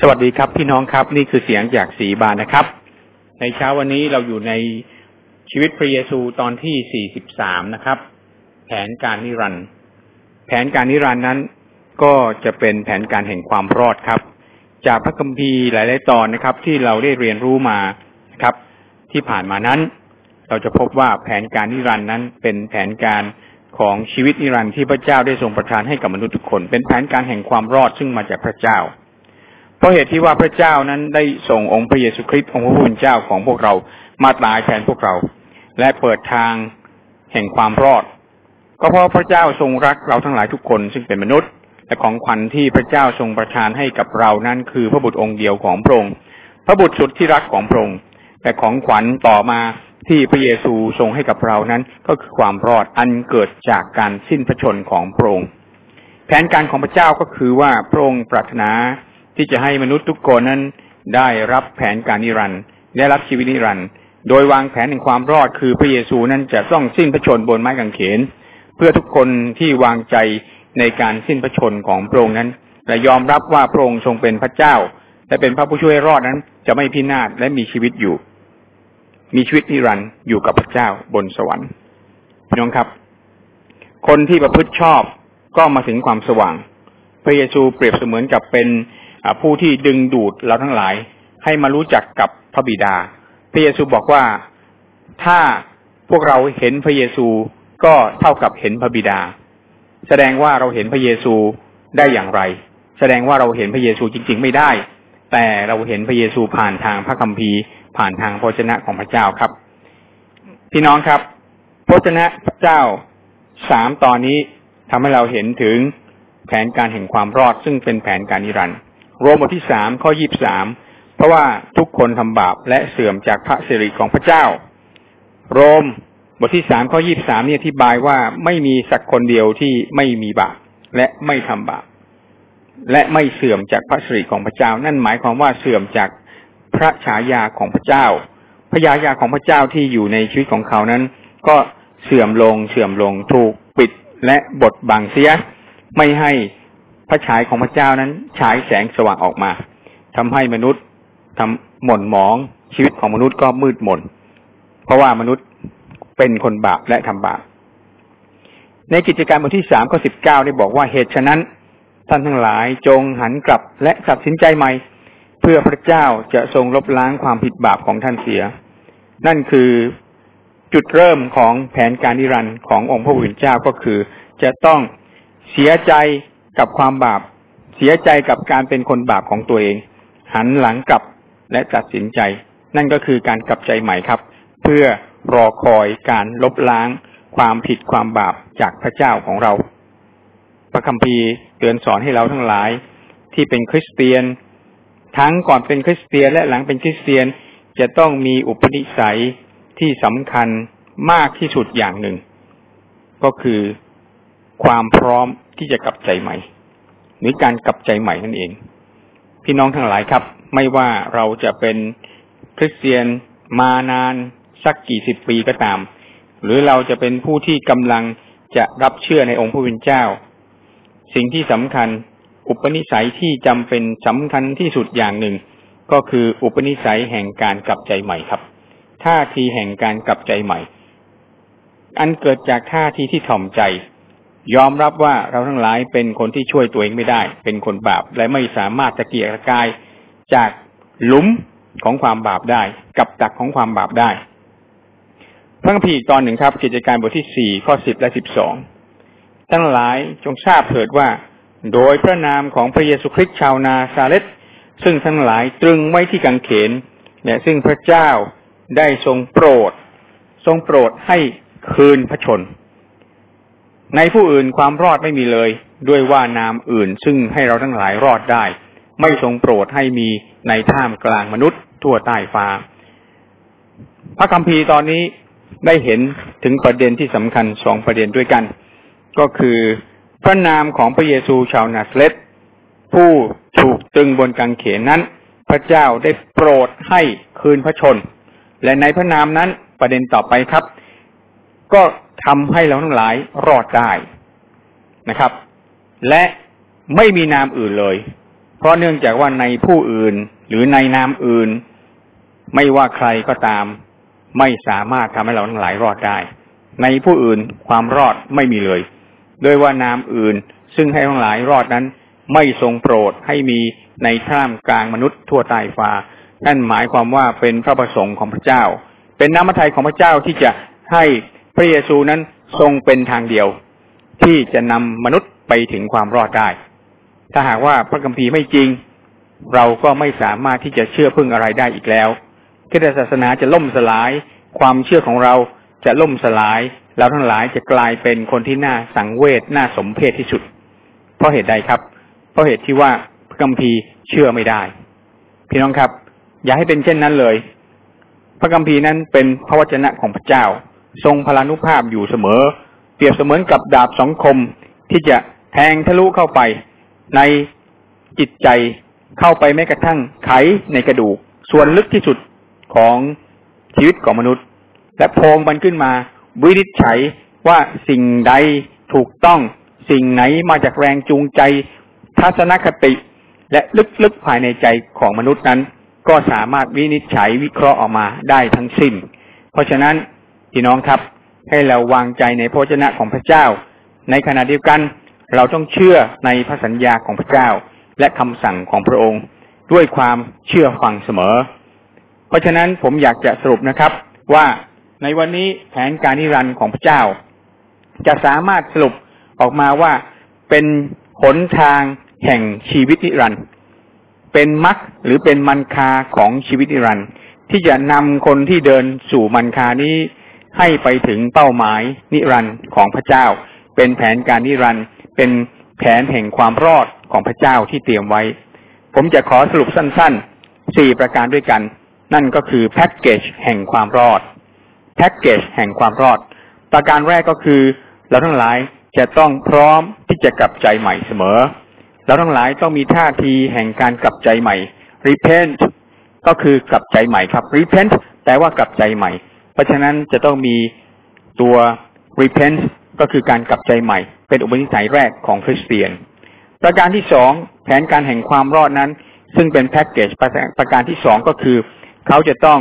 สวัสดีครับพี่น้องครับนี่คือเสียงจากสีบานนะครับ ในเช้าวันนี้เราอยู่ในชีวิตพระเยซูตอนที่ 43 นะครับ แผนการนิรันด์แผนการนิรันด์นั้น ก็จะเป็นแผนการแห่งความรอดครับ จากพระคัมภีร์หลาย ๆ ตอนนะครับ ที่เราได้เรียนรู้มาครับ ที่ผ่านมานั้น เราจะพบว่าแผนการนิรันด์นั้น เป็นแผนการของชีวิตนิรันดร์ที่พระเจ้าได้ทรงประทานให้กับมนุษย์ทุกคน เป็นแผนการแห่งความรอดซึ่งมาจากพระเจ้า ราะเหตุที่ว่าพระเจ้านั้นได้ส่งองค์พระเยซูคริสต์องค์พระผู้เป็นเจ้าของพวกเรามาตายแทนพวกเรา และเปิดทางแห่งความรอด ก็เพราะพระเจ้าทรงรักเราทั้งหลายทุกคนซึ่งเป็นมนุษย์ และของขวัญที่พระเจ้าทรงประทานให้กับเรานั้นคือพระบุตรองค์เดียวของพระองค์พระบุตรสุดที่รักของพระองค์แต่ของขวัญต่อมาที่พระเยซูทรงให้กับเรานั้นก็คือความรอดอันเกิดจากการสิ้นพระชนของพระองค์แผนการของพระเจ้าก็คือว่าพระองค์ปรารถนา ที่จะให้มนุษย์ทุกคนนั้นได้รับแผนการนิรันดร์ได้รับชีวิตนิรันดร์โดยวางแผนแห่งความรอดคือพระเยซูนั้นจะต้องสิ้นพระชนบนไม้กางเขน เพื่อทุกคนที่วางใจในการสิ้นพระชนของพระองค์นั้น และยอมรับว่าพระองค์ทรงเป็นพระเจ้า และเป็นพระผู้ช่วยรอดนั้น จะไม่พินาศและมีชีวิตอยู่ มีชีวิตนิรันดร์อยู่กับพระเจ้าบนสวรรค์พี่น้องครับ คนที่ประพฤติชอบก็มาถึงความสว่าง พระเยซูเปรียบเสมือนกับเป็น ผู้ที่ดึงดูดเราทั้งหลาย ให้มารู้จักกับพระบิดา พระเยซูบอกว่าถ้าพวกเราเห็นพระเยซูก็เท่ากับเห็นพระบิดา แสดงว่าเราเห็นพระเยซูได้อย่างไร แสดงว่าเราเห็นพระเยซูจริง ๆ ไม่ได้ แต่เราเห็นพระเยซูผ่านทางพระคัมภีร์ ผ่านทางพระชนะของพระเจ้าครับ พี่น้องครับพระชนะพระเจ้าสามตอนนี้ทำให้เราเห็นถึงแผนการแห่งความรอดซึ่งเป็นแผนการนิรันดร์ โรมบทที่สามข้อยี่บสามเพราะว่าทุกคนทำบาปและเสื่อมจากพระสิริของพระเจ้า โรมบทที่สามข้อยี่บสามนี่อธิบายว่าไม่มีสักคนเดียวที่ไม่มีบาปและไม่ทำบาปและไม่เสื่อมจากพระสิริของพระเจ้า นั่นหมายความว่าเสื่อมจากพระฉายาของพระเจ้า พระยายาของพระเจ้าที่อยู่ในชีวิตของเขานั้น ก็เสื่อมลงเสื่อมลงถูกปิดและบดบังเสีย ไม่ให้ พระฉายของพระเจ้านั้นฉายแสงสว่างออกมาทำให้มนุษย์ทำหม่นหมองชีวิตของมนุษย์ก็มืดมน เพราะว่ามนุษย์เป็นคนบาปและทำบาปในกิจการบทที่สามข้อสิบเก้าได้บอกว่าเหตุฉะนั้น ท่านทั้งหลายจงหันกลับและตัดสินใจใหม่ เพื่อพระเจ้าจะทรงลบล้างความผิดบาปของท่านเสีย นั่นคือจุดเริ่มของแผนการนิรันดร์ขององค์พระผู้เป็นเจ้าก็คือ จะต้องเสียใจ กับความบาป เสียใจกับการเป็นคนบาปของตัวเอง หันหลังกลับและตัดสินใจ นั่นก็คือการกลับใจใหม่ครับ เพื่อรอคอยการลบล้าง ความผิดความบาปจากพระเจ้าของเรา พระคัมภีร์เตือนสอนให้เราทั้งหลาย ที่เป็นคริสเตียน ทั้งก่อนเป็นคริสเตียนและหลังเป็นคริสเตียนจะต้องมีอุปนิสัยที่สำคัญมากที่สุดอย่างหนึ่ง ก็คือความพร้อม ที่จะกลับใจใหม่ หรือการกลับใจใหม่นั่นเอง พี่น้องทั้งหลายครับ ไม่ว่าเราจะเป็นคริสเตียนมานานสักกี่สิบปีก็ตาม หรือเราจะเป็นผู้ที่กำลังจะรับเชื่อในองค์พระวิญเจ้า สิ่งที่สำคัญ อุปนิสัยที่จำเป็นสำคัญที่สุดอย่างหนึ่ง ก็คืออุปนิสัยแห่งการกลับใจใหม่ครับท่าทีแห่งการกลับใจใหม่ อันเกิดจากท่าทีที่ถ่อมใจ ยอมรับว่าเราทั้งหลายเป็นคนที่ช่วยตัวเองไม่ได้ เป็นคนบาป และไม่สามารถจะเกียรกายจากหลุมของความบาปได้ กับตักของความบาปได้ พระคัมภีร์ตอนหนึ่งครับ กิจการบทที่สี่ข้อสิบและสิบสองทั้งหลายจงทราบเถิดว่า โดยพระนามของพระเยซูคริสต์ชาวนาซาเลตซึ่งทั้งหลายตรึงไว้ที่กังเขนเนี่ยซึ่งพระเจ้าได้ทรงโปรด ทรงโปรดให้คืนพระชน ในผู้อื่นความรอดไม่มีเลย ด้วยว่านามอื่นซึ่งให้เราทั้งหลายรอดได้ ไม่ทรงโปรดให้มีในท่ามกลางมนุษย์ ทั่วใต้ฟ้า พระคัมภีร์ตอนนี้ได้เห็นถึงประเด็นที่สำคัญสองประเด็นด้วยกัน ก็คือพระนามของพระเยซูชาวนาซเลตผู้ถูกตึงบนกางเขนนั้น พระเจ้าได้โปรดให้คืนพระชน และในพระนามนั้นประเด็นต่อไปครับ ก็ ทำให้เราทั้งหลายรอดได้นะครับ และไม่มีนามอื่นเลย เพราะเนื่องจากว่าในผู้อื่นหรือในนามอื่น ไม่ว่าใครก็ตาม ไม่สามารถทำให้เราทั้งหลายรอดได้ ในผู้อื่นความรอดไม่มีเลยโดยว่านามอื่นซึ่งให้ทั้งหลายรอดนั้น ไม่ทรงโปรดให้มีในท่ามกลางมนุษย์ทั่วใตายฟ้านั่นหมายความว่าเป็นพระประสงค์ของพระเจ้า เป็นน้ำพระทัยของพระเจ้าที่จะให้ พระเยซูนั้นทรงเป็นทางเดียว ที่จะนำมนุษย์ไปถึงความรอดได้ ถ้าหากว่าพระคัมภีร์ไม่จริง เราก็ไม่สามารถที่จะเชื่อพึ่งอะไรได้อีกแล้วคริสตศาสนาจะล่มสลาย ความเชื่อของเราจะล่มสลาย เราทั้งหลายจะกลายเป็นคนที่น่าสังเวชน่าสมเพชที่สุด เพราะเหตุใดครับ เพราะเหตุที่ว่าพระคัมภีร์เชื่อไม่ได้ พี่น้องครับ อย่าให้เป็นเช่นนั้นเลย พระคัมภีร์นั้นเป็นพระวจนะของพระเจ้า ทรงพลานุภาพอยู่เสมอ เปรียบเสมือนกับดาบสองคม ที่จะแทงทะลุเข้าไป ในจิตใจเข้าไปแม้กระทั่งไขในกระดูก ส่วนลึกที่สุดของชีวิตของมนุษย์ และโพงมันขึ้นมา วินิจฉัยว่าสิ่งใดถูกต้องสิ่งไหนมาจากแรงจูงใจ ทัศนคติ และลึกๆภายในใจของมนุษย์นั้น ก็สามารถวินิจฉัยวิเคราะห์ออกมาได้ทั้งสิ้น เพราะฉะนั้น พี่น้องครับ ให้เราวางใจในพระเจ้าของพระเจ้า ในขณะเดียวกัน เราต้องเชื่อในพระสัญญาของพระเจ้า และคำสั่งของพระองค์ ด้วยความเชื่อฟังเสมอ เพราะฉะนั้นผมอยากจะสรุปนะครับว่าในวันนี้แผนการนิรันดร์ของพระเจ้า จะสามารถสรุปออกมาว่าเป็นหนทางแห่งชีวิตนิรันดร์เป็นมรรคหรือเป็นมรรคาของชีวิตนิรันดร์ที่จะนำคนที่เดินสู่มรรคานี้ ให้ไปถึงเป้าหมายนิรันดร์ของพระเจ้า เป็นแผนการนิรันดร์เป็นแผนแห่งความรอดของพระเจ้าที่เตรียมไว้ ผมจะขอสรุปสั้นๆสี่ประการด้วยกัน นั่นก็คือแพ็กเกจแห่งความรอดแพ็กเกจแห่งความรอด ประการแรกก็คือ เราทั้งหลายจะต้องพร้อมที่จะกลับใจใหม่เสมอ เราทั้งหลายต้องมีท่าทีแห่งการกลับใจใหม่ repent ก็คือกลับใจใหม่ครับ repent แปลว่ากลับใจใหม่ เพราะฉะนั้นจะต้องมีตัว repent ก็คือการกลับใจใหม่ เป็นอุปนิสัยแรกของคริสเตียน ประการที่สองแผนการแห่งความรอดนั้น ซึ่งเป็นแพ็กเกจประการที่สองก็คือ เขาจะต้อง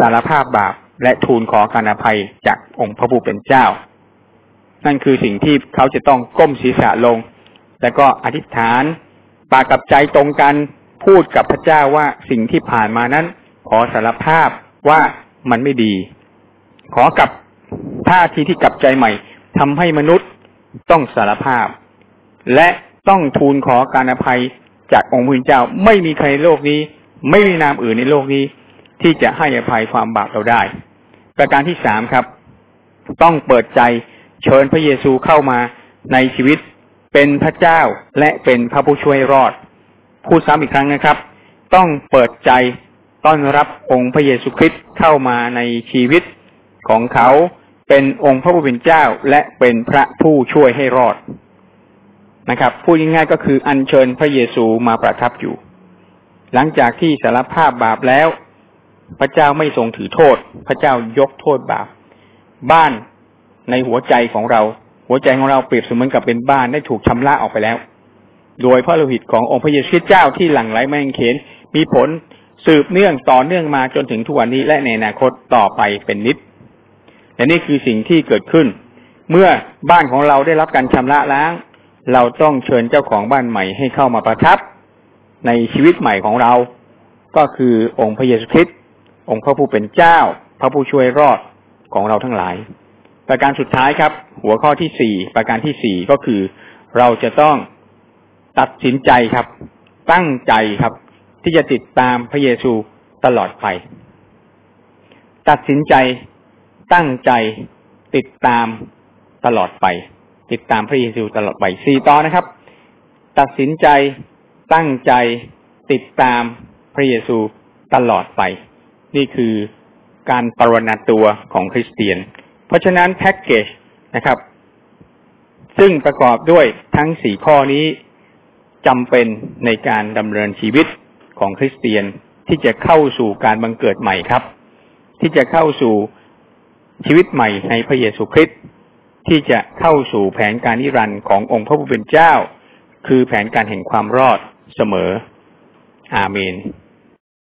สารภาพบาปและทูลขอการอภัยจากองค์พระผู้เป็นเจ้า นั่นคือสิ่งที่เขาจะต้องก้มศีรษะลง แล้วก็อธิษฐานปากกับใจตรงกันพูดกับพระเจ้าว่าสิ่งที่ผ่านมานั้น ขอสารภาพว่า มันไม่ดี ขอกับท่าทีที่กลับใจใหม่ทำให้มนุษย์ต้องสารภาพ และต้องทูลขอการอภัยจากองค์พระเจ้าไม่มีใครในโลกนี้ ไม่มีนามอื่นในโลกนี้ ที่จะให้อภัยความบาปเราได้ ประการที่สามครับ ต้องเปิดใจเชิญพระเยซูเข้ามาในชีวิตเป็นพระเจ้าและเป็นพระผู้ช่วยรอด พูดซ้ำอีกครั้งนะครับ ต้องเปิดใจ ต้อนรับองค์พระเยซูคริสต์เข้ามาในชีวิตของเขาเป็นองค์พระผู้เป็นเจ้าและเป็นพระผู้ช่วยให้รอดนะครับพูดง่ายๆก็คืออัญเชิญพระเยซูมาประทับอยู่ หลังจากที่สารภาพบาปแล้ว พระเจ้าไม่ทรงถือโทษ พระเจ้ายกโทษบาป บ้านในหัวใจของเรา หัวใจของเราเปรียบเสมือนกับเป็นบ้านได้ถูกชำระออกไปแล้ว โดยพระโลหิตขององค์พระเยซูคริสต์เจ้าที่หลั่งไหลมาเขนมีผล สืบเนื่องต่อเนื่องมาจนถึงทุกวันนี้และในอนาคตต่อไปเป็นนิดและนี่คือสิ่งที่เกิดขึ้น เมื่อบ้านของเราได้รับการชำระล้าง เราต้องเชิญเจ้าของบ้านใหม่ให้เข้ามาประทับ ในชีวิตใหม่ของเรา ก็คือองค์พระเยซูคริสต์องค์พระผู้เป็นเจ้า พระผู้ช่วยรอดของเราทั้งหลาย ประการสุดท้ายครับ หัวข้อที่สี่ประการที่สี่ก็คือ เราจะต้องตัดสินใจครับ ตั้งใจครับ ที่จะติดตามพระเยซูตลอดไป ตัดสินใจตั้งใจติดตามตลอดไป ติดตามพระเยซูตลอดไปสี่ตอนนะครับ ตัดสินใจตั้งใจติดตามพระเยซูตลอดไป นี่คือการปรนนตัวของคริสเตียน เพราะฉะนั้นแพ็กเกจนะครับ ซึ่งประกอบด้วยทั้งสี่ข้อนี้จำเป็นในการดำเนินชีวิต ของคริสเตียนที่จะเข้าสู่การบังเกิดใหม่ครับ ที่จะเข้าสู่ชีวิตใหม่ในพระเยซูคริสต์ที่จะเข้าสู่แผนการนิรันดร์ขององค์พระผู้เป็นเจ้า คือแผนการแห่งความรอดเสมอ อาเมน